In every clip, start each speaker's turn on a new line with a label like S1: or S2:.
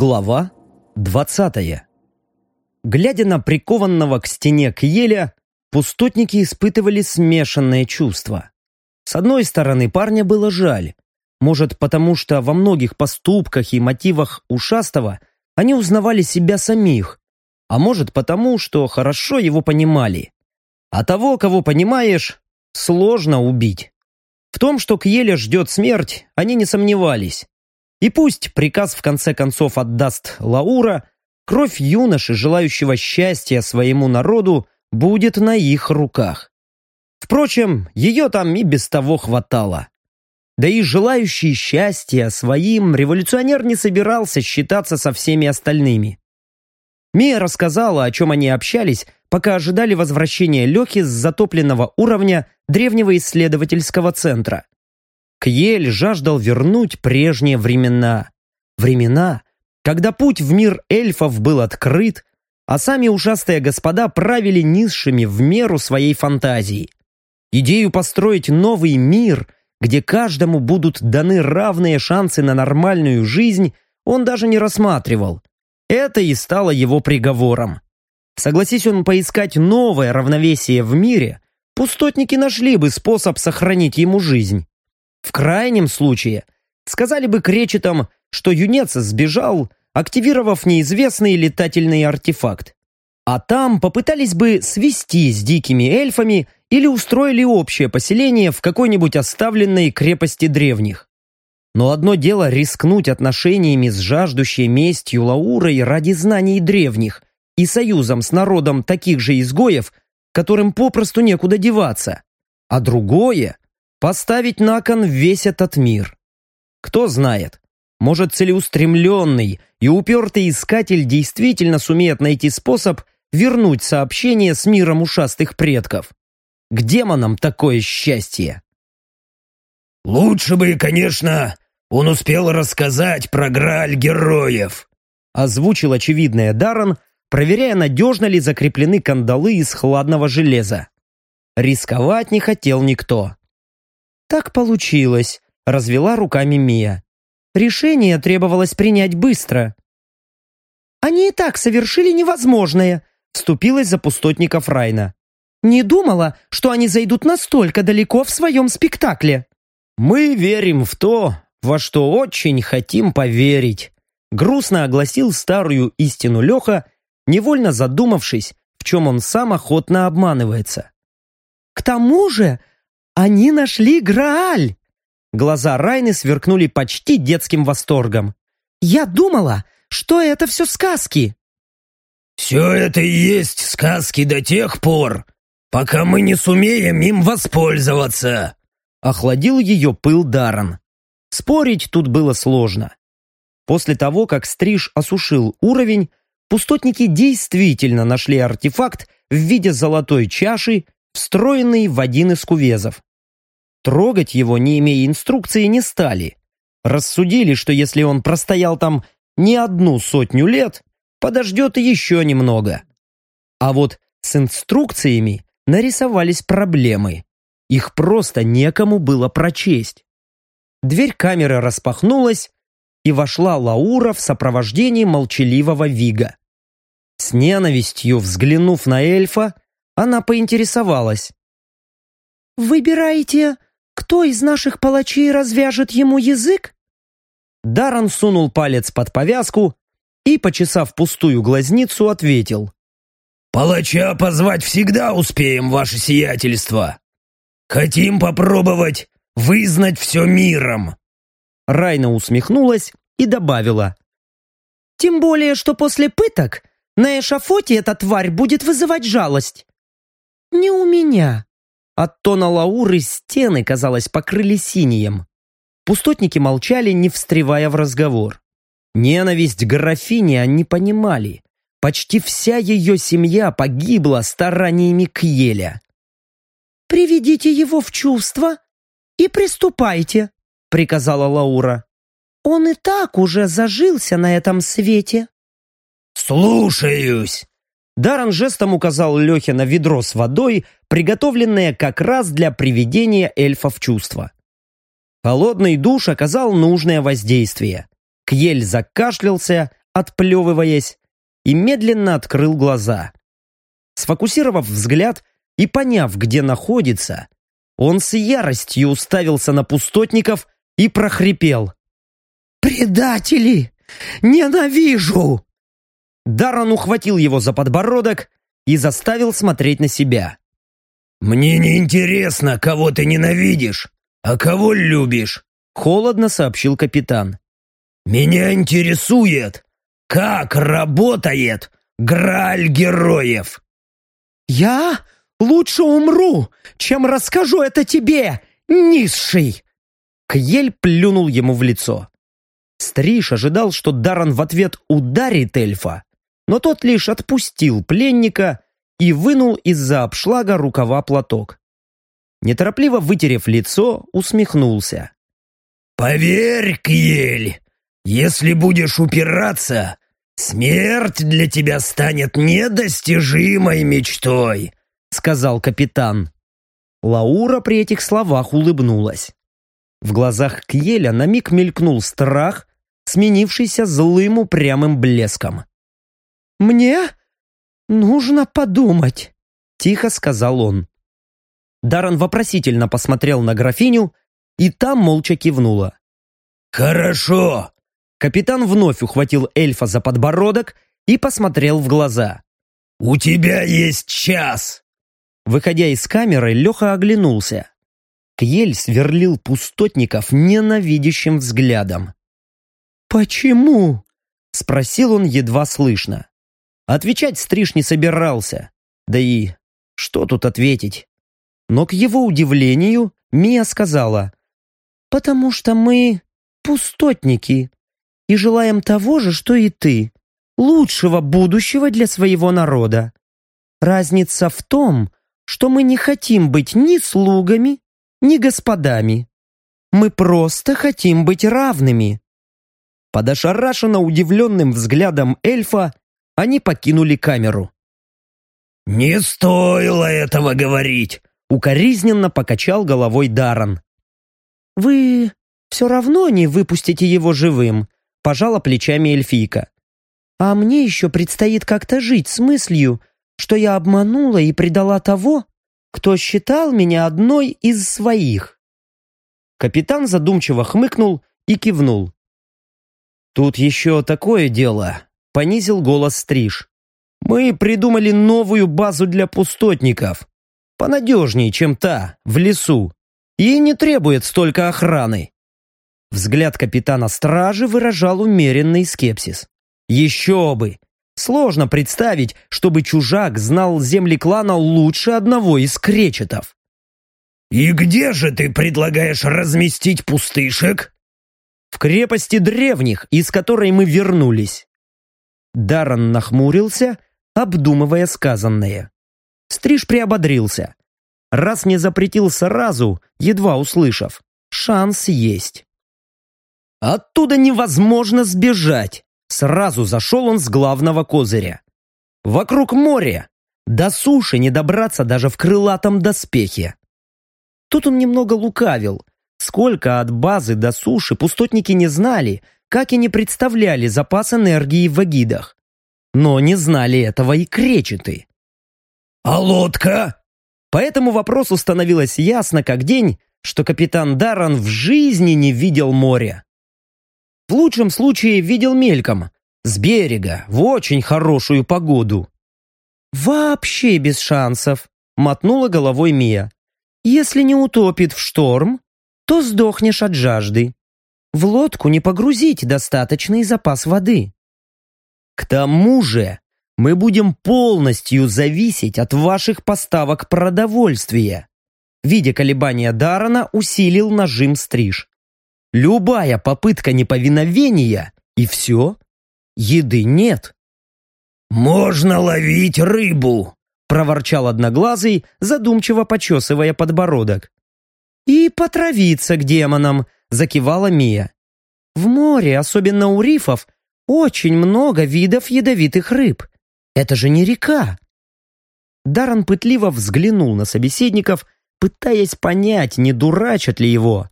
S1: Глава двадцатая. Глядя на прикованного к стене Кьеля, пустотники испытывали смешанное чувство. С одной стороны, парня было жаль. Может, потому что во многих поступках и мотивах ушастого они узнавали себя самих, а может потому, что хорошо его понимали. А того, кого понимаешь, сложно убить. В том, что Кьеля ждет смерть, они не сомневались. И пусть приказ в конце концов отдаст Лаура, кровь юноши, желающего счастья своему народу, будет на их руках. Впрочем, ее там и без того хватало. Да и желающий счастья своим революционер не собирался считаться со всеми остальными. Мия рассказала, о чем они общались, пока ожидали возвращения Лехи с затопленного уровня древнего исследовательского центра. Кьель жаждал вернуть прежние времена. Времена, когда путь в мир эльфов был открыт, а сами ушастые господа правили низшими в меру своей фантазии. Идею построить новый мир, где каждому будут даны равные шансы на нормальную жизнь, он даже не рассматривал. Это и стало его приговором. Согласись он поискать новое равновесие в мире, пустотники нашли бы способ сохранить ему жизнь. В крайнем случае, сказали бы кречетам, что юнец сбежал, активировав неизвестный летательный артефакт. А там попытались бы свести с дикими эльфами или устроили общее поселение в какой-нибудь оставленной крепости древних. Но одно дело рискнуть отношениями с жаждущей местью Лаурой ради знаний древних и союзом с народом таких же изгоев, которым попросту некуда деваться. А другое — поставить на кон весь этот мир. Кто знает, может целеустремленный и упертый искатель действительно сумеет найти способ вернуть сообщение с миром ушастых предков. К демонам такое счастье.
S2: «Лучше бы, конечно, он успел рассказать про Грааль героев»,
S1: озвучил очевидное Даррен, проверяя, надежно ли закреплены кандалы из хладного железа. Рисковать не хотел никто. «Так получилось», — развела руками Мия. «Решение требовалось принять быстро». «Они и так совершили невозможное», — вступилась за пустотников Райна. «Не думала, что они зайдут настолько далеко в своем спектакле». «Мы верим в то, во что очень хотим поверить», — грустно огласил старую истину Леха невольно задумавшись, в чем он сам охотно обманывается.
S3: «К тому же они нашли Грааль!»
S1: Глаза Райны сверкнули почти детским восторгом.
S3: «Я думала, что это все сказки!»
S2: «Все это и есть сказки до тех пор, пока мы не сумеем им воспользоваться!»
S1: Охладил ее пыл Даран. Спорить тут было сложно. После того, как Стриж осушил уровень, пустотники действительно нашли артефакт в виде золотой чаши, встроенный в один из кувезов. Трогать его, не имея инструкции, не стали. Рассудили, что если он простоял там не одну сотню лет, подождет еще немного. А вот с инструкциями нарисовались проблемы. Их просто некому было прочесть. Дверь камеры распахнулась, и вошла Лаура в сопровождении молчаливого Вига. С ненавистью взглянув на эльфа, она поинтересовалась.
S3: «Выбираете, кто из наших палачей развяжет ему язык?»
S1: Даран сунул палец под повязку и, почесав пустую глазницу, ответил.
S2: «Палача позвать всегда успеем, ваше сиятельство. Хотим попробовать вызнать все миром».
S1: Райна усмехнулась и добавила.
S3: «Тем более, что после пыток на эшафоте эта тварь будет вызывать жалость». «Не у меня».
S1: От тона Лауры стены, казалось, покрыли синим. Пустотники молчали, не встревая в разговор. Ненависть графини они понимали. Почти вся ее семья погибла стараниями Кьеля.
S3: «Приведите его в чувство и приступайте», — приказала Лаура. «Он и так уже зажился на этом свете».
S2: «Слушаюсь!»
S1: Даррен жестом указал Лехе на ведро с водой, приготовленное как раз для приведения эльфа в чувство. Холодный душ оказал нужное воздействие. Кьель закашлялся, отплевываясь, и медленно открыл глаза. Сфокусировав взгляд и поняв, где находится, он с яростью уставился на пустотников и прохрипел.
S3: «Предатели! Ненавижу!»
S1: Даррен ухватил его за подбородок и заставил смотреть на себя.
S2: «Мне не интересно, кого ты ненавидишь, а кого любишь», холодно сообщил капитан. «Меня интересует, как работает Грааль героев!»
S3: «Я лучше умру, чем расскажу это тебе, низший!»
S1: Кьель плюнул ему в лицо. Стриж ожидал, что Даран в ответ ударит эльфа, но тот лишь отпустил пленника и вынул из-за обшлага рукава платок. Неторопливо вытерев лицо, усмехнулся.
S2: «Поверь, Кьель, если будешь упираться, смерть для тебя станет недостижимой мечтой», сказал капитан.
S1: Лаура при этих словах улыбнулась. В глазах Кьеля на миг мелькнул страх, сменившийся злым упрямым блеском.
S3: «Мне нужно подумать», —
S1: тихо сказал он. Даран вопросительно посмотрел на графиню, и та молча кивнула.
S2: «Хорошо!»
S1: Капитан вновь ухватил эльфа за подбородок и посмотрел в глаза.
S2: «У тебя есть час!»
S1: Выходя из камеры, Леха оглянулся. Кьель сверлил пустотников ненавидящим взглядом.
S3: «Почему?»
S1: — спросил он едва слышно. Отвечать Стриж не собирался. Да и что тут ответить? Но к его удивлению Мия сказала, «Потому что мы пустотники и желаем того же, что и ты, лучшего будущего для своего народа. Разница в том, что мы не хотим быть ни слугами, ни господами. Мы просто хотим быть равными». Под ошарашенно удивленным взглядом эльфа они покинули камеру.
S2: «Не стоило этого говорить!»
S1: Укоризненно покачал головой Даран.
S3: «Вы все равно не выпустите его живым», пожала плечами эльфийка. «А мне еще предстоит как-то жить с мыслью, что я обманула и предала того, кто считал меня одной из своих».
S1: Капитан задумчиво хмыкнул и кивнул. «Тут еще такое дело понизил голос Стриж. «Мы придумали новую базу для пустотников. Понадежнее, чем та, в лесу. И не требует столько охраны». Взгляд капитана стражи выражал умеренный скепсис. «Еще бы! Сложно представить, чтобы чужак знал земли клана лучше одного из кречетов».
S2: «И где же ты предлагаешь разместить пустышек?»
S1: «В крепости древних, из которой мы вернулись. Даррен нахмурился, обдумывая сказанное. Стриж приободрился. Раз не запретил сразу, едва услышав, шанс есть. Оттуда невозможно сбежать. Сразу зашел он с главного козыря. Вокруг море. До суши не добраться даже в крылатом доспехе. Тут он немного лукавил. Сколько от базы до суши пустотники не знали, как и не представляли запас энергии в агидах. Но не знали этого и кречеты.
S2: «А лодка?»
S1: По этому вопросу становилось ясно как день, что капитан Даррен в жизни не видел моря. В лучшем случае видел мельком, с берега, в очень хорошую погоду.
S3: «Вообще без шансов», — мотнула головой Мия. «Если не утопит в шторм, то сдохнешь от жажды в лодку не погрузить достаточный запас воды.
S1: К тому же мы будем полностью зависеть от ваших поставок продовольствия. Видя колебания Дарана, усилил нажим стриж. Любая попытка неповиновения, и все. Еды нет.
S2: «Можно ловить рыбу», —
S1: проворчал Одноглазый, задумчиво почесывая подбородок.
S3: «И потравиться к демонам», закивала Мия. В море, особенно у рифов, очень много видов ядовитых рыб. Это же не река.
S1: Даран пытливо взглянул на собеседников, пытаясь понять, не дурачат ли его.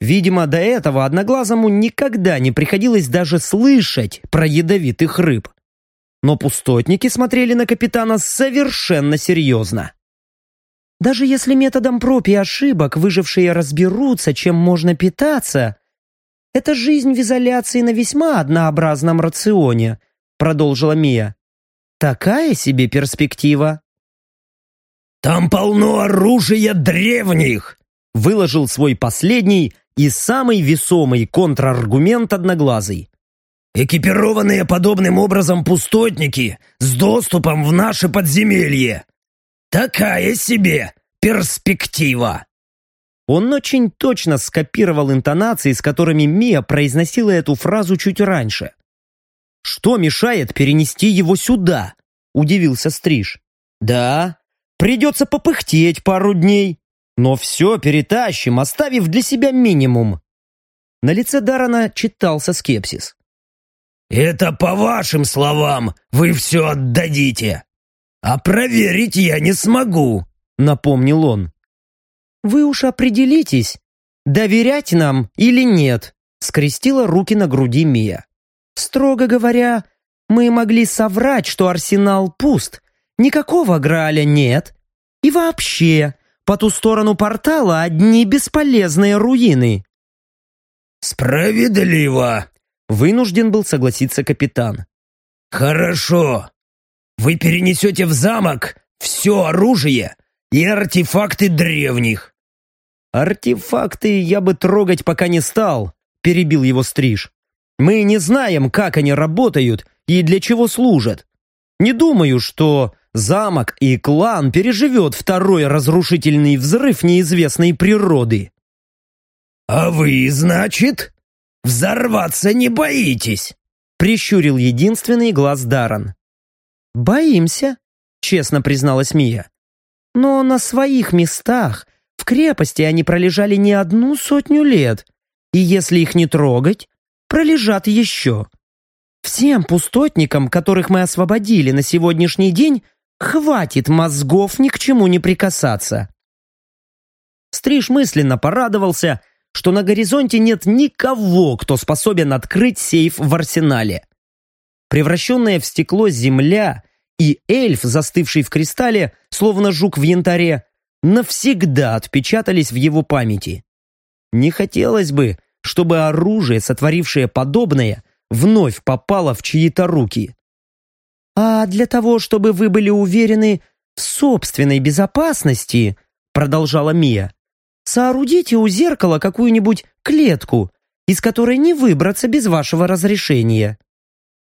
S1: Видимо, до этого Одноглазому никогда не приходилось даже слышать про ядовитых рыб. Но пустотники смотрели на капитана совершенно серьезно.
S3: Даже если методом проб и ошибок выжившие разберутся, чем можно питаться, это жизнь в изоляции на весьма однообразном рационе, продолжила Мия. Такая себе перспектива.
S2: «Там полно оружия древних!»
S1: выложил свой последний и самый весомый контраргумент одноглазый.
S2: «Экипированные подобным образом пустотники с доступом в наше подземелье! Такая себе перспектива!»
S1: Он очень точно скопировал интонации, с которыми Мия произносила эту фразу чуть раньше. «Что мешает перенести его сюда?» – удивился Стриж. «Да, придется попыхтеть пару дней, но все перетащим, оставив для себя минимум». На лице Дарана читался скепсис.
S2: «Это по вашим словам вы все отдадите, а проверить я не смогу», — напомнил он.
S3: «Вы уж определитесь, доверять нам или нет», — скрестила руки на груди Мия. «Строго говоря, мы могли соврать, что арсенал пуст, никакого Граля нет, и вообще, по ту сторону портала одни бесполезные руины».
S2: «Справедливо», — вынужден был согласиться капитан. «Хорошо. Вы перенесете в замок все оружие и артефакты древних.
S1: «Артефакты я бы трогать пока не стал», — перебил его Стриж. «Мы не знаем, как они работают и для чего служат. Не думаю, что замок и клан переживет второй разрушительный взрыв неизвестной природы».
S2: «А вы, значит, взорваться не боитесь?»
S1: — прищурил единственный глаз Даран.
S3: «Боимся», — честно призналась Мия. «Но на своих местах в крепости они пролежали не одну сотню лет, и если их не трогать, пролежат еще. Всем пустотникам, которых мы освободили на сегодняшний день, хватит мозгов ни к чему не прикасаться».
S1: Стриж мысленно порадовался, что на горизонте нет никого, кто способен открыть сейф в арсенале. Превращенная в стекло земля и эльф, застывший в кристалле, словно жук в янтаре, навсегда отпечатались в его памяти. Не хотелось бы, чтобы оружие, сотворившее подобное, вновь попало в чьи-то руки.
S3: «А для того, чтобы вы были уверены в собственной безопасности», продолжала Мия, «соорудите у зеркала какую-нибудь клетку, из которой не выбраться без вашего разрешения.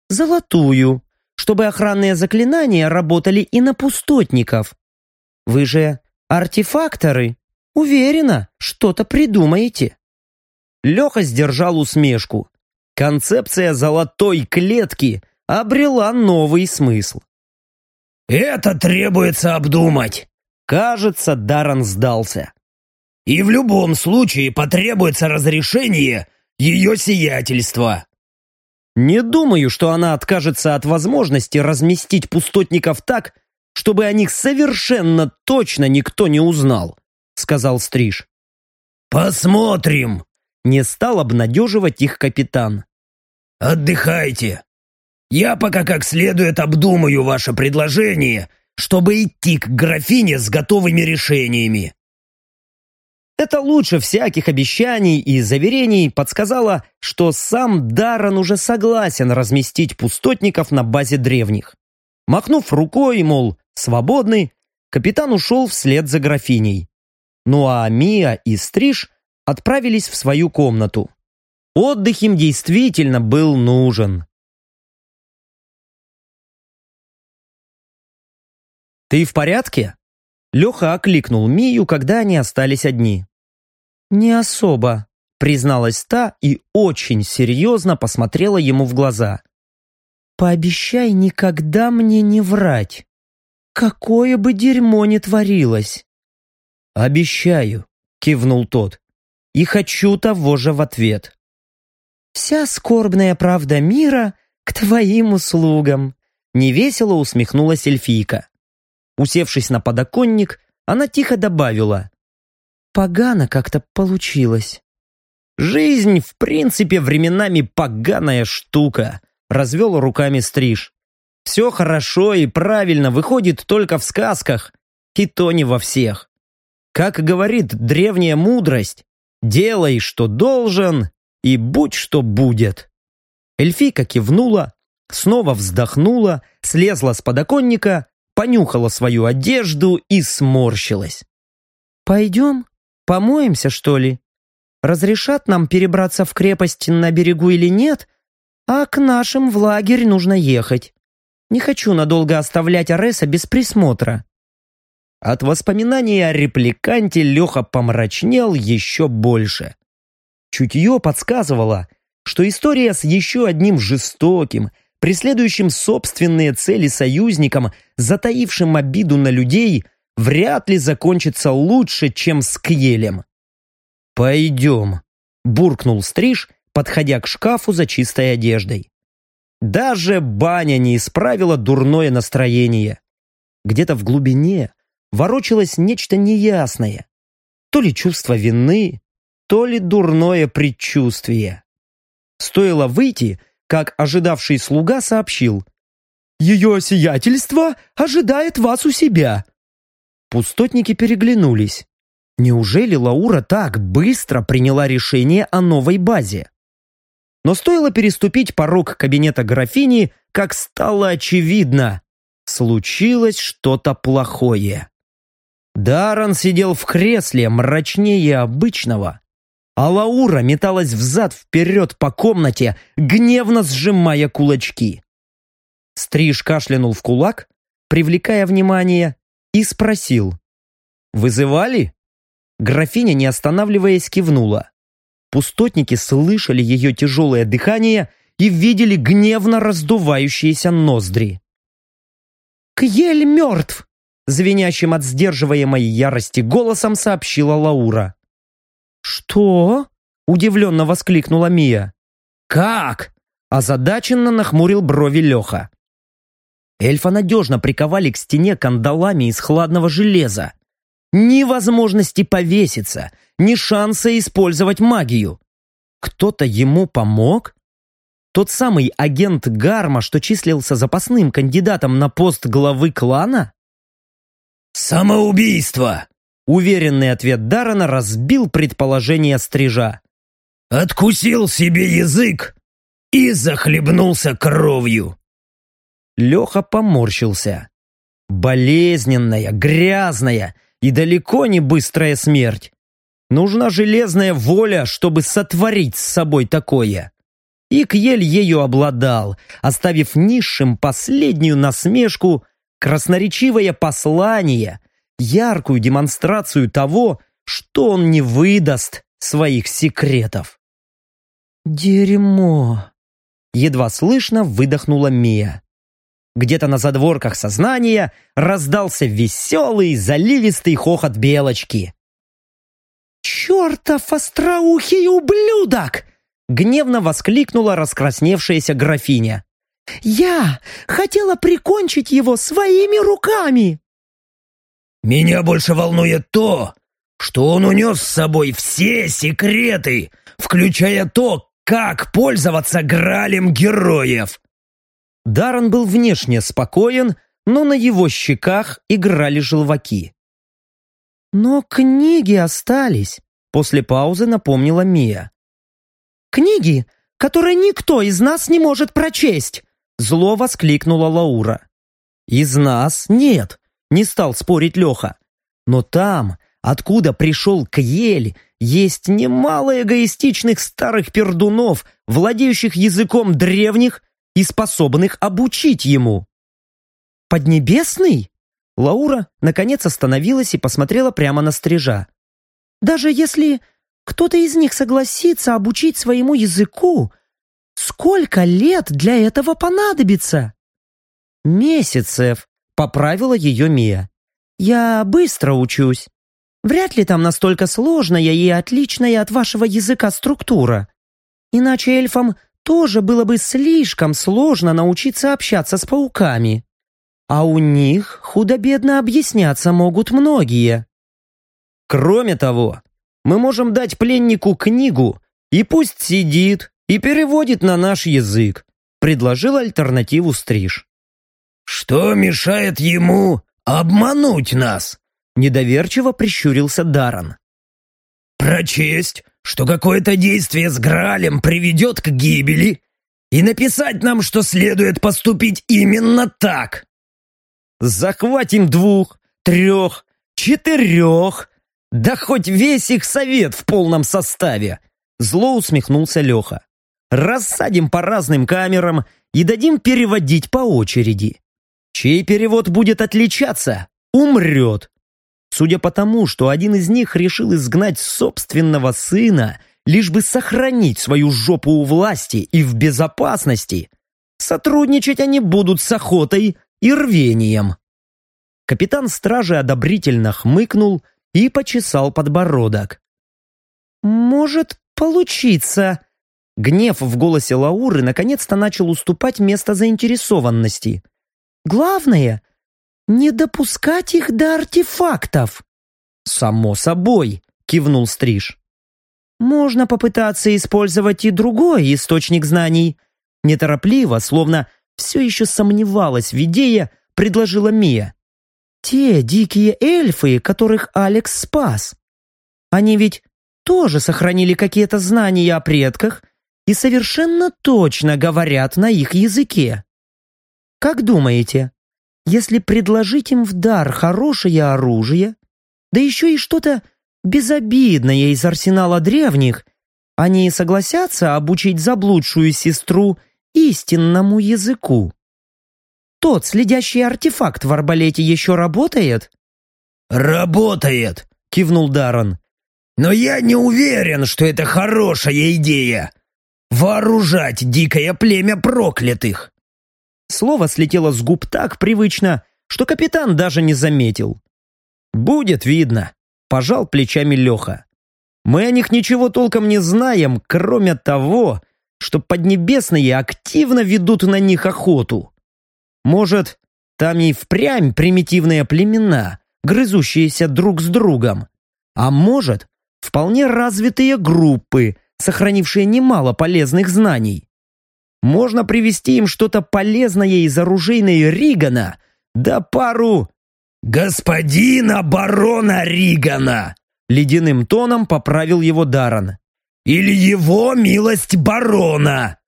S3: Золотую, чтобы охранные заклинания работали и на пустотников. Вы же артефакторы. Уверена, что-то придумаете».
S1: Леха сдержал усмешку. Концепция золотой клетки обрела новый смысл.
S2: «Это требуется обдумать!»
S1: Кажется, Даран сдался.
S2: «И в любом случае потребуется разрешение ее сиятельства!»
S1: Не думаю, что она откажется от возможности разместить пустотников так, чтобы о них совершенно точно никто не узнал», — сказал Стриж.
S2: «Посмотрим», —
S1: не стал обнадеживать их капитан.
S2: «Отдыхайте. Я пока как следует обдумаю ваше предложение, чтобы идти к графине с готовыми решениями.
S1: Это лучше всяких обещаний и заверений подсказало, что сам Даррен уже согласен разместить пустотников на базе древних. Махнув рукой, мол, свободный, капитан ушел вслед за графиней. Ну а Мия и Стриж отправились в свою комнату. Отдых им действительно был нужен. «Ты в порядке?» Леха окликнул Мию, когда они остались одни.
S3: «Не особо», — призналась та и очень серьезно посмотрела ему в глаза. «Пообещай никогда мне не врать. Какое бы дерьмо ни творилось».
S1: «Обещаю», — кивнул тот, — «и хочу того же в ответ».
S3: «Вся скорбная правда мира к твоим услугам», — невесело усмехнулась эльфийка.
S1: Усевшись на подоконник, она тихо добавила.
S3: «Погано как-то получилось.
S1: Жизнь, в принципе, временами поганая штука, развел руками Стриж. Все хорошо и правильно выходит только в сказках, и то не во всех. Как говорит древняя мудрость, делай, что должен, и будь, что будет. Эльфийка кивнула, снова вздохнула, слезла с подоконника, понюхала свою одежду и сморщилась.
S3: «Пойдем, помоемся, что ли? Разрешат нам перебраться в крепость на берегу или нет? А к нашим в лагерь нужно ехать. Не хочу надолго оставлять Ареса без присмотра».
S1: От воспоминаний о репликанте Леха помрачнел еще больше. Чутье подсказывало, что история с еще одним жестоким, преследующим собственные цели союзником, затаившим обиду на людей, вряд ли закончится лучше, чем с Кьелем. «Пойдем», — буркнул Стриж, подходя к шкафу за чистой одеждой. Даже баня не исправила дурное настроение. Где-то в глубине ворочалось нечто неясное. То ли чувство вины, то ли дурное предчувствие. Стоило выйти, как ожидавший слуга сообщил. «Ее сиятельство ожидает вас у себя». Пустотники переглянулись. Неужели Лаура так быстро приняла решение о новой базе? Но стоило переступить порог кабинета графини, как стало очевидно. Случилось что-то плохое. Даран сидел в кресле мрачнее обычного, а Лаура металась взад-вперед по комнате, гневно сжимая кулачки. Стриж кашлянул в кулак, привлекая внимание, и спросил. «Вызывали?» Графиня, не останавливаясь, кивнула. Пустотники слышали ее тяжелое дыхание и видели гневно раздувающиеся ноздри.
S3: «Кьель мертв!» Звенящим от сдерживаемой ярости голосом сообщила Лаура.
S1: «Что?» – удивленно воскликнула Мия. «Как?» – озадаченно нахмурил брови Леха. Эльфа надежно приковали к стене кандалами из хладного железа. Ни возможности повеситься, ни шанса использовать магию. Кто-то ему помог? Тот самый агент Гарма, что числился запасным кандидатом на пост главы клана?
S2: «Самоубийство!»
S1: Уверенный ответ Дарана разбил предположение стрижа.
S2: «Откусил себе язык и захлебнулся кровью!»
S1: Леха поморщился. Болезненная, грязная и далеко не быстрая смерть. Нужна железная воля, чтобы сотворить с собой такое. И Кьель ею обладал, оставив низшим последнюю насмешку – красноречивое послание, яркую демонстрацию того, что он не выдаст своих секретов.
S3: «Дерьмо!»
S1: Едва слышно выдохнула Мия. Где-то на задворках сознания раздался веселый, заливистый хохот белочки.
S3: «Чертов остроухий ублюдок!» Гневно воскликнула раскрасневшаяся графиня. Я хотела прикончить его своими руками!»
S2: «Меня больше волнует то, что он унес с собой все секреты, включая то, как пользоваться Гралем героев!»
S1: Даррен был внешне спокоен, но на его щеках играли желваки.
S3: «Но книги остались», — после паузы напомнила Мия. «Книги, которые никто из нас не может прочесть!»
S1: Зло воскликнула Лаура. «Из нас нет», — не стал спорить Леха. «Но там, откуда пришел Кьель, есть немало эгоистичных старых пердунов, владеющих языком древних и способных обучить ему».
S3: «Поднебесный?»
S1: Лаура, наконец, остановилась и посмотрела прямо на стрижа.
S3: «Даже если кто-то из них согласится обучить своему языку, Сколько лет для этого понадобится?»
S1: «Месяцев», — поправила ее Мия. «Я быстро учусь. Вряд ли там настолько сложная и отличная от вашего языка структура. Иначе эльфам тоже было бы слишком сложно научиться общаться с пауками. А у них худо-бедно объясняться могут многие. Кроме того, мы можем дать пленнику книгу, И пусть сидит и переводит на наш язык», предложил альтернативу Стриж.
S2: «Что мешает ему обмануть нас?»
S1: Недоверчиво прищурился Даран.
S2: «Прочесть, что какое-то действие с Гралем приведет к гибели, и написать нам, что следует поступить именно так».
S1: «Захватим двух, трех, четырех, да хоть весь их совет в полном составе!» Зло усмехнулся Леха. «Рассадим по разным камерам и дадим переводить по очереди. Чей перевод будет отличаться, умрет. Судя по тому, что один из них решил изгнать собственного сына, лишь бы сохранить свою жопу у власти и в безопасности, сотрудничать они будут с охотой и рвением. Капитан стражи одобрительно хмыкнул и почесал подбородок. «Может получиться». Гнев в голосе Лауры наконец-то начал уступать место заинтересованности. «Главное — не допускать их до артефактов». «Само собой», — кивнул Стриж. «Можно попытаться использовать и другой источник знаний». Неторопливо, словно все еще сомневалась в идее, предложила Мия. Те дикие эльфы, которых Алекс спас. Они ведь тоже сохранили какие-то знания о предках и совершенно точно говорят на их языке. Как думаете, если предложить им в дар хорошее оружие, да еще и что-то безобидное из арсенала древних, они согласятся обучить заблудшую сестру истинному языку? Тот следящий артефакт в арбалете еще работает?»
S2: «Работает!» — кивнул Даррен. «Но я не уверен, что это хорошая идея. Вооружать дикое племя проклятых!»
S1: Слово слетело с губ так привычно, что капитан даже не заметил. «Будет видно», — пожал плечами Леха. «Мы о них ничего толком не знаем, кроме того, что поднебесные активно ведут на них охоту. Может, там и впрямь примитивные племена, грызущиеся друг с другом. А может, вполне развитые группы, сохранившие немало полезных знаний. Можно привести им что-то полезное из оружейной Ригана, да пару...
S2: «Господина барона Ригана!»
S1: Ледяным тоном поправил его Даран.
S2: «Или его милость барона!»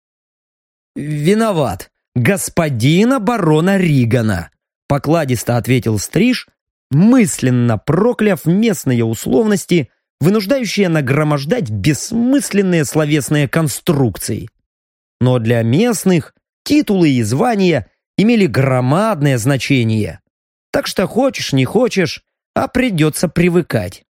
S1: «Виноват господина барона Ригана», покладисто ответил Стриж, мысленно прокляв местные условности, вынуждающие нагромождать бессмысленные словесные конструкции. Но для местных титулы и звания имели громадное значение. Так что хочешь, не хочешь, а придется привыкать.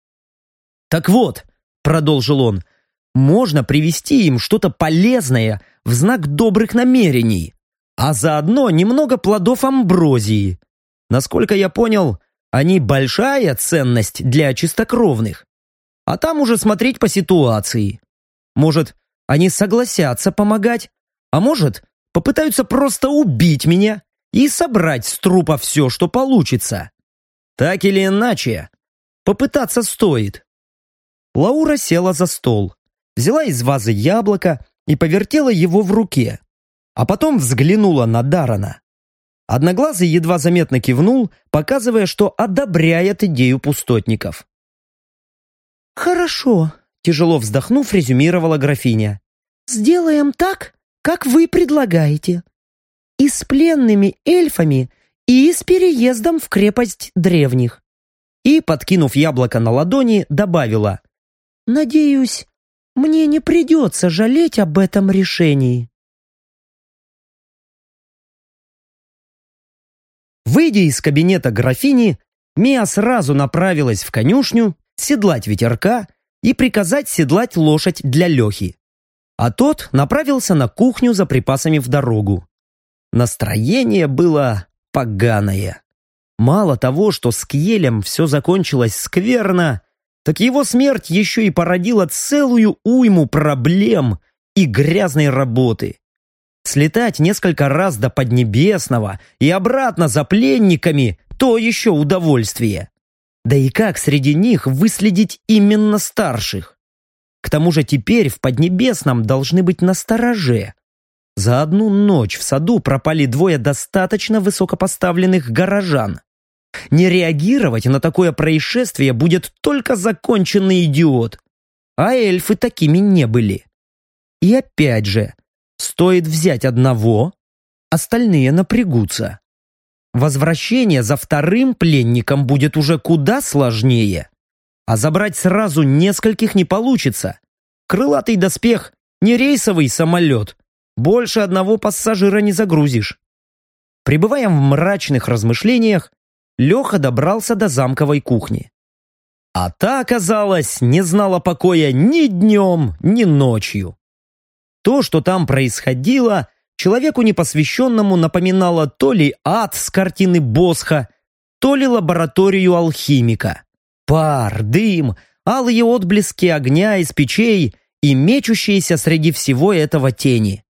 S1: «Так вот», — продолжил он, — «можно привести им что-то полезное в знак добрых намерений, а заодно немного плодов амброзии. Насколько я понял, они большая ценность для чистокровных. А там уже смотреть по ситуации. Может, они согласятся помогать, а может, попытаются просто убить меня и собрать с трупа все, что получится. Так или иначе, попытаться стоит. Лаура села за стол, взяла из вазы яблоко и повертела его в руке а потом взглянула на Дарана. Одноглазый едва заметно кивнул, показывая, что одобряет идею пустотников. «Хорошо», — тяжело вздохнув, резюмировала графиня. «Сделаем так, как вы предлагаете. И с пленными эльфами, и с переездом в крепость древних». И, подкинув яблоко на ладони, добавила. «Надеюсь, мне не придется жалеть об этом решении». Выйдя из кабинета графини, Мия сразу направилась в конюшню, седлать ветерка и приказать седлать лошадь для Лехи. А тот направился на кухню за припасами в дорогу. Настроение было поганое. Мало того, что с Кьелем все закончилось скверно, так его смерть еще и породила целую уйму проблем и грязной работы. Слетать несколько раз до Поднебесного и обратно за пленниками – то еще удовольствие. Да и как среди них выследить именно старших? К тому же теперь в Поднебесном должны быть настороже. За одну ночь в саду пропали двое достаточно высокопоставленных горожан. Не реагировать на такое происшествие будет только законченный идиот. А эльфы такими не были. И опять же, стоит взять одного, остальные напрягутся. Возвращение за вторым пленником будет уже куда сложнее. А забрать сразу нескольких не получится. Крылатый доспех – не рейсовый самолет. Больше одного пассажира не загрузишь. Пребывая в мрачных размышлениях, Леха добрался до замковой кухни. А та, оказалось, не знала покоя ни днем, ни ночью. То, что там происходило, человеку непосвященному напоминало то ли ад с картины Босха, то ли лабораторию алхимика. Пар, дым, алые отблески огня из печей и мечущиеся среди всего этого тени.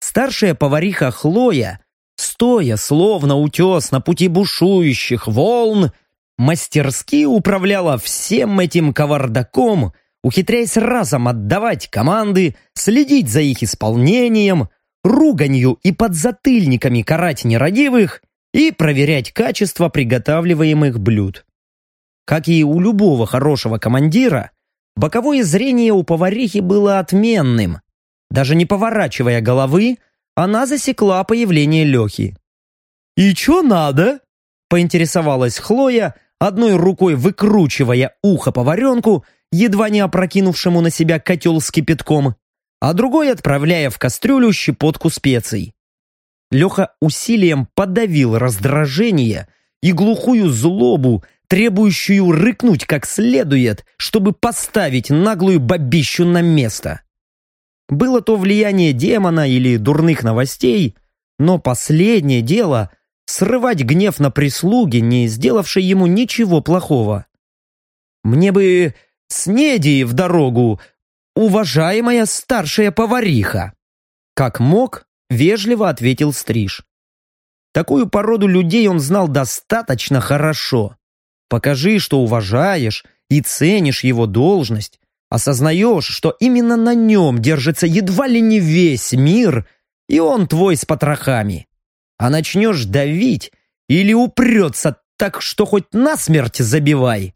S1: Старшая повариха Хлоя стоя, словно утес на пути бушующих волн, мастерски управляла всем этим кавардаком, ухитряясь разом отдавать команды, следить за их исполнением, руганью и подзатыльниками карать нерадивых и проверять качество приготавливаемых блюд. Как и у любого хорошего командира, боковое зрение у поварихи было отменным. Даже не поворачивая головы, она засекла появление Лехи. «И чё надо?» – поинтересовалась Хлоя, одной рукой выкручивая ухо поваренку, едва не опрокинувшему на себя котел с кипятком, а другой отправляя в кастрюлю щепотку специй. Леха усилием подавил раздражение и глухую злобу, требующую рыкнуть как следует, чтобы поставить наглую бабищу на место. Было то влияние демона или дурных новостей, но последнее дело — срывать гнев на прислуги, не сделавшей ему ничего плохого. «Мне бы снеди в дорогу, уважаемая старшая повариха!» Как мог, вежливо ответил Стриж. Такую породу людей он знал достаточно хорошо. Покажи, что уважаешь и ценишь его должность, Осознаешь, что именно на нем держится едва ли не весь мир, и он твой с потрохами. А начнешь давить или упрется так, что хоть насмерть забивай,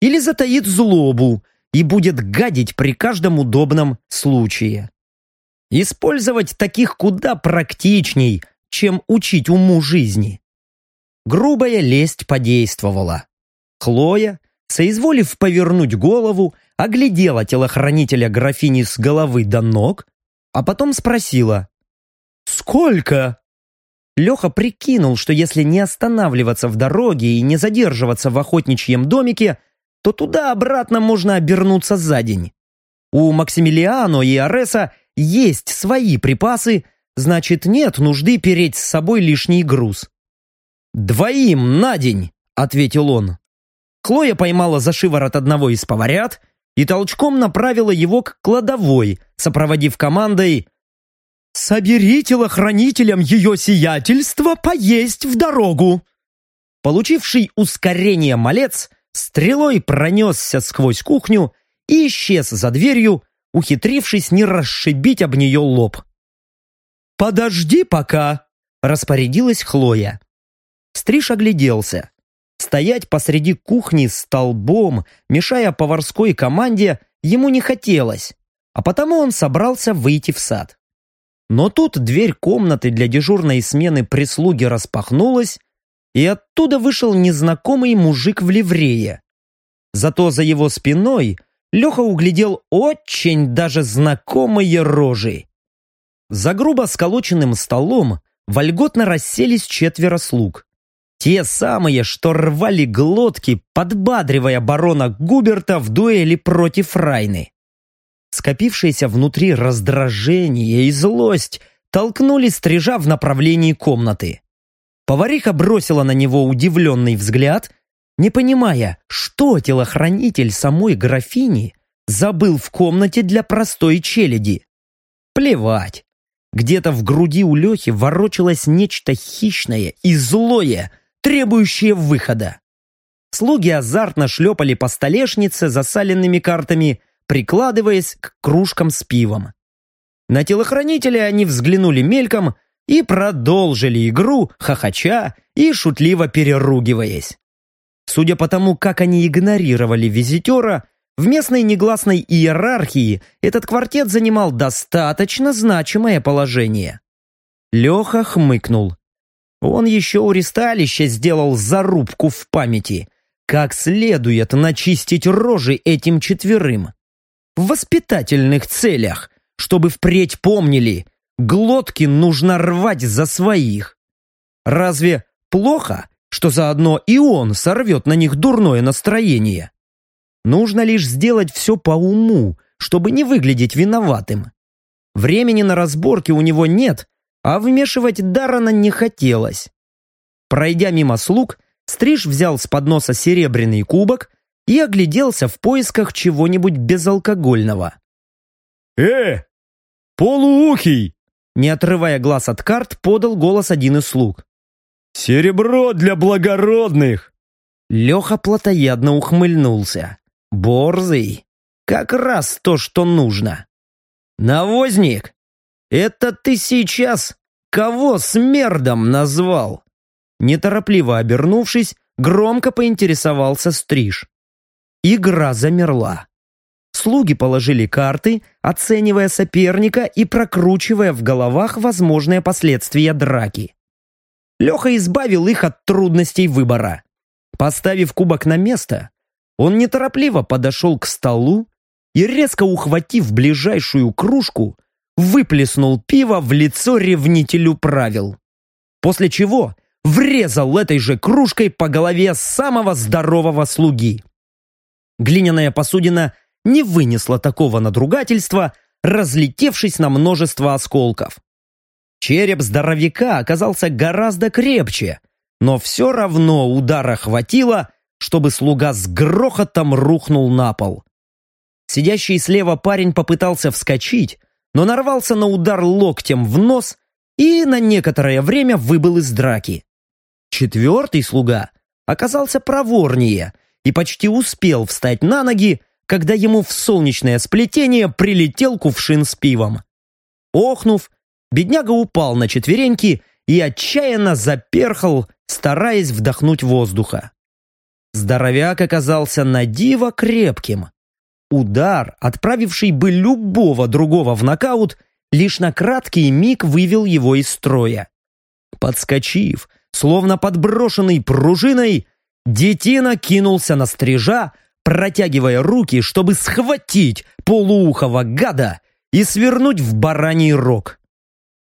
S1: или затаит злобу и будет гадить при каждом удобном случае. Использовать таких куда практичней, чем учить уму жизни. Грубая лесть подействовала. Хлоя, соизволив повернуть голову, оглядела телохранителя графини с головы до ног, а потом спросила «Сколько?» Леха прикинул, что если не останавливаться в дороге и не задерживаться в охотничьем домике, то туда-обратно можно обернуться за день. У Максимилиано и Ареса есть свои припасы, значит нет нужды переть с собой лишний груз. «Двоим на день», — ответил он. Хлоя поймала за шиворот одного из поварят и толчком направила его к кладовой, сопроводив командой «Собери телохранителям ее сиятельство поесть в дорогу!» Получивший ускорение малец стрелой пронесся сквозь кухню и исчез за дверью, ухитрившись не расшибить об нее лоб. «Подожди пока!» – распорядилась Хлоя. Стриж огляделся. Стоять посреди кухни столбом, мешая поварской команде, ему не хотелось, а потому он собрался выйти в сад. Но тут дверь комнаты для дежурной смены прислуги распахнулась, и оттуда вышел незнакомый мужик в ливрее. Зато за его спиной Леха углядел очень даже знакомые рожи. За грубо сколоченным столом вольготно расселись четверо слуг. Те самые, что рвали глотки, подбадривая барона Губерта в дуэли против Райны. Скопившееся внутри раздражение и злость толкнули стрижа в направлении комнаты. Повариха бросила на него удивленный взгляд, не понимая, что телохранитель самой графини забыл в комнате для простой челяди. Плевать. Где-то в груди у Лехи ворочалось нечто хищное и злое, требующие выхода. Слуги азартно шлепали по столешнице засаленными картами, прикладываясь к кружкам с пивом. На телохранителя они взглянули мельком и продолжили игру, хохоча и шутливо переругиваясь. Судя по тому, как они игнорировали визитера, в местной негласной иерархии этот квартет занимал достаточно значимое положение. Леха хмыкнул. Он еще у ристалища сделал зарубку в памяти, как следует начистить рожи этим четверым. В воспитательных целях, чтобы впредь помнили, глотки нужно рвать за своих. Разве плохо, что заодно и он сорвет на них дурное настроение? Нужно лишь сделать все по уму, чтобы не выглядеть виноватым. Времени на разборки у него нет, а вмешивать Дарана не хотелось. Пройдя мимо слуг, Стриж взял с подноса серебряный кубок и огляделся в поисках чего-нибудь безалкогольного.
S2: «Э, полуухий!»
S1: Не отрывая глаз от карт, подал голос один из слуг.
S2: «Серебро для благородных!»
S1: Леха плотоядно ухмыльнулся. «Борзый! Как раз то, что нужно!» «Навозник! Это ты сейчас кого смердом назвал?» Неторопливо обернувшись, громко поинтересовался Стриж. Игра замерла. Слуги положили карты, оценивая соперника и прокручивая в головах возможные последствия драки. Леха избавил их от трудностей выбора. Поставив кубок на место, он неторопливо подошел к столу и, резко ухватив ближайшую кружку, выплеснул пиво в лицо ревнителю правил. После чего врезал этой же кружкой по голове самого здорового слуги. Глиняная посудина не вынесла такого надругательства, разлетевшись на множество осколков. Череп здоровяка оказался гораздо крепче, но все равно удара хватило, чтобы слуга с грохотом рухнул на пол. Сидящий слева парень попытался вскочить, но нарвался на удар локтем в нос и на некоторое время выбыл из драки. Четвертый слуга оказался проворнее и почти успел встать на ноги, когда ему в солнечное сплетение прилетел кувшин с пивом. Охнув, бедняга упал на четвереньки и отчаянно заперхал, стараясь вдохнуть воздуха. Здоровяк оказался на диво крепким. Удар, отправивший бы любого другого в нокаут, лишь на краткий миг вывел его из строя. Подскочив, словно подброшенный пружиной, детина кинулся на стрижа, протягивая руки, чтобы схватить полуухого гада и свернуть в бараний рог.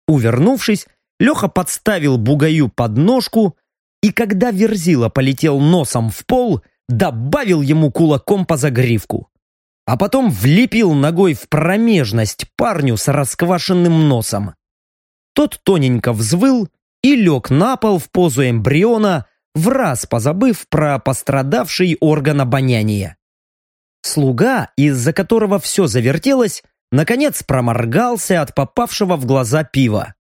S1: Увернувшись, Леха подставил бугаю подножку, и когда Верзила полетел носом в пол, добавил ему кулаком по загривку. А потом влепил ногой в промежность парню с расквашенным носом. Тот тоненько взвыл и лег на пол в позу эмбриона, в раз позабыв про пострадавший орган обоняния. Слуга, из-за которого все завертелось, наконец проморгался от попавшего в глаза пива.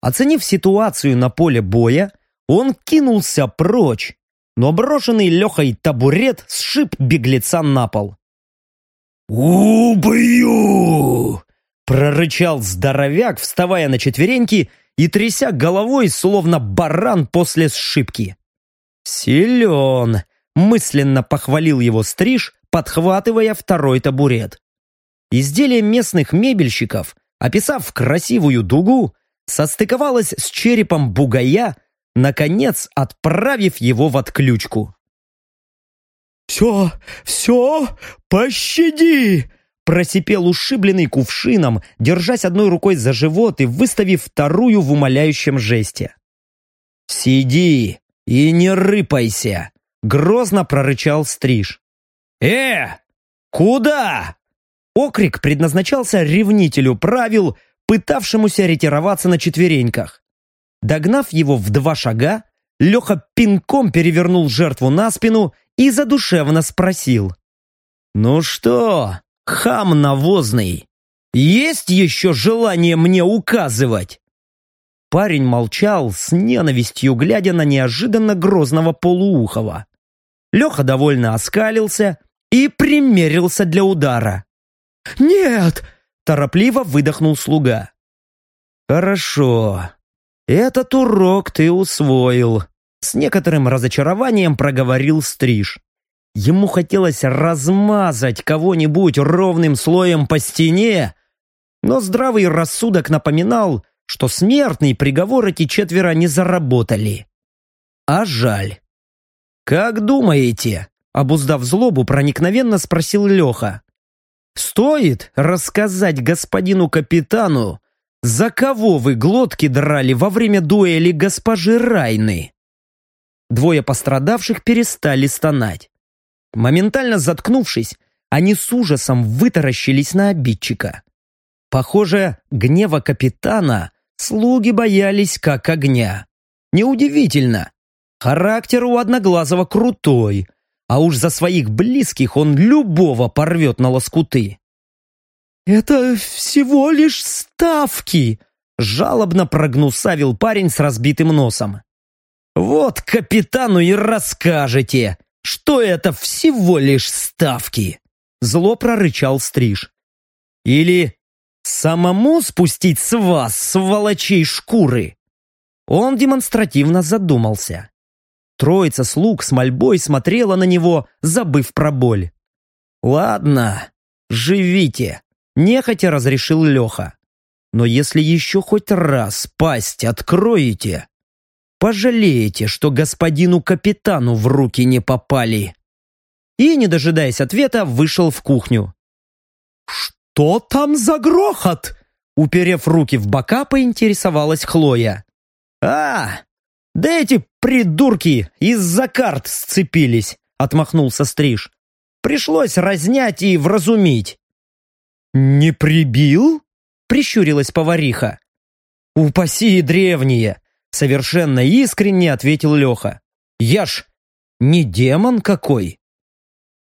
S1: Оценив ситуацию на поле боя, он кинулся прочь, но брошенный Лехой табурет сшиб беглеца на пол.
S2: «Убью!»
S1: прорычал здоровяк, вставая на четвереньки и тряся головой, словно баран после сшибки. «Силен!» — мысленно похвалил его стриж, подхватывая второй табурет. Изделие местных мебельщиков, описав красивую дугу, состыковалось с черепом бугая, наконец отправив его в отключку.
S2: «Все, все, пощади!»
S1: просипел ушибленный кувшином, держась одной рукой за живот и выставив вторую в умоляющем жесте. «Сиди и не рыпайся!» — грозно прорычал Стриж.
S2: «Э! Куда?»
S1: Окрик предназначался ревнителю правил, пытавшемуся ретироваться на четвереньках. Догнав его в два шага, Леха пинком перевернул жертву на спину и задушевно спросил. «Ну что, Хам навозный! Есть еще желание мне указывать?» Парень молчал, с ненавистью глядя на неожиданно грозного полуухого. Леха довольно оскалился и примерился для удара. «Нет!» – торопливо выдохнул слуга. «Хорошо. Этот урок ты усвоил», – с некоторым разочарованием проговорил Стриж. Ему хотелось размазать кого-нибудь ровным слоем по стене, но здравый рассудок напоминал, что смертный приговор эти четверо не заработали. А жаль. «Как думаете?» — обуздав злобу, проникновенно спросил Леха. «Стоит рассказать господину капитану, за кого вы глотки драли во время дуэли госпожи Райны?» Двое пострадавших перестали стонать. Моментально заткнувшись, они с ужасом вытаращились на обидчика. Похоже, гнева капитана слуги боялись как огня. Неудивительно. Характер у Одноглазого крутой, а уж за своих близких он любого порвет на лоскуты. «Это всего лишь ставки!» Жалобно прогнусавил парень с разбитым носом. «Вот капитану и расскажете, что это всего лишь ставки!» Зло прорычал Стриж. «Или самому спустить с вас, сволочей шкуры?» Он демонстративно задумался. Троица слуг с мольбой смотрела на него, забыв про боль. «Ладно, живите», — нехотя разрешил Леха. «Но если еще хоть раз пасть откроете, пожалеете, что господину капитану в руки не попали». И, не дожидаясь ответа, вышел в кухню. «Что там за грохот?» Уперев руки в бока, поинтересовалась Хлоя. «А, да эти придурки из-за карт сцепились», отмахнулся Стриж. «Пришлось разнять и вразумить». «Не прибил?» прищурилась повариха. «Упаси древние!» совершенно искренне ответил Леха. «Я ж не демон какой!»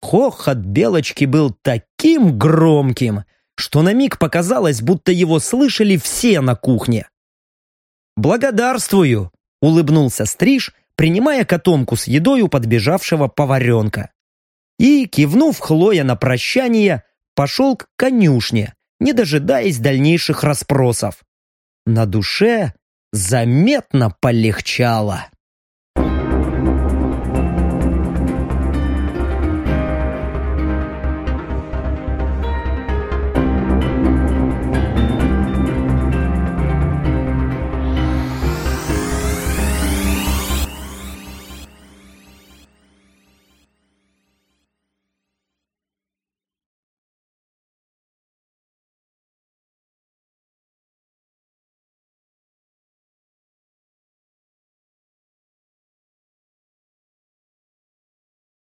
S1: Хохот Белочки был таким громким, что на миг показалось, будто его слышали все на кухне. «Благодарствую!» — улыбнулся Стриж, принимая котомку с едой у подбежавшего поваренка. И, кивнув Хлоя на прощание, пошел к конюшне, не дожидаясь дальнейших расспросов. На душе заметно полегчало.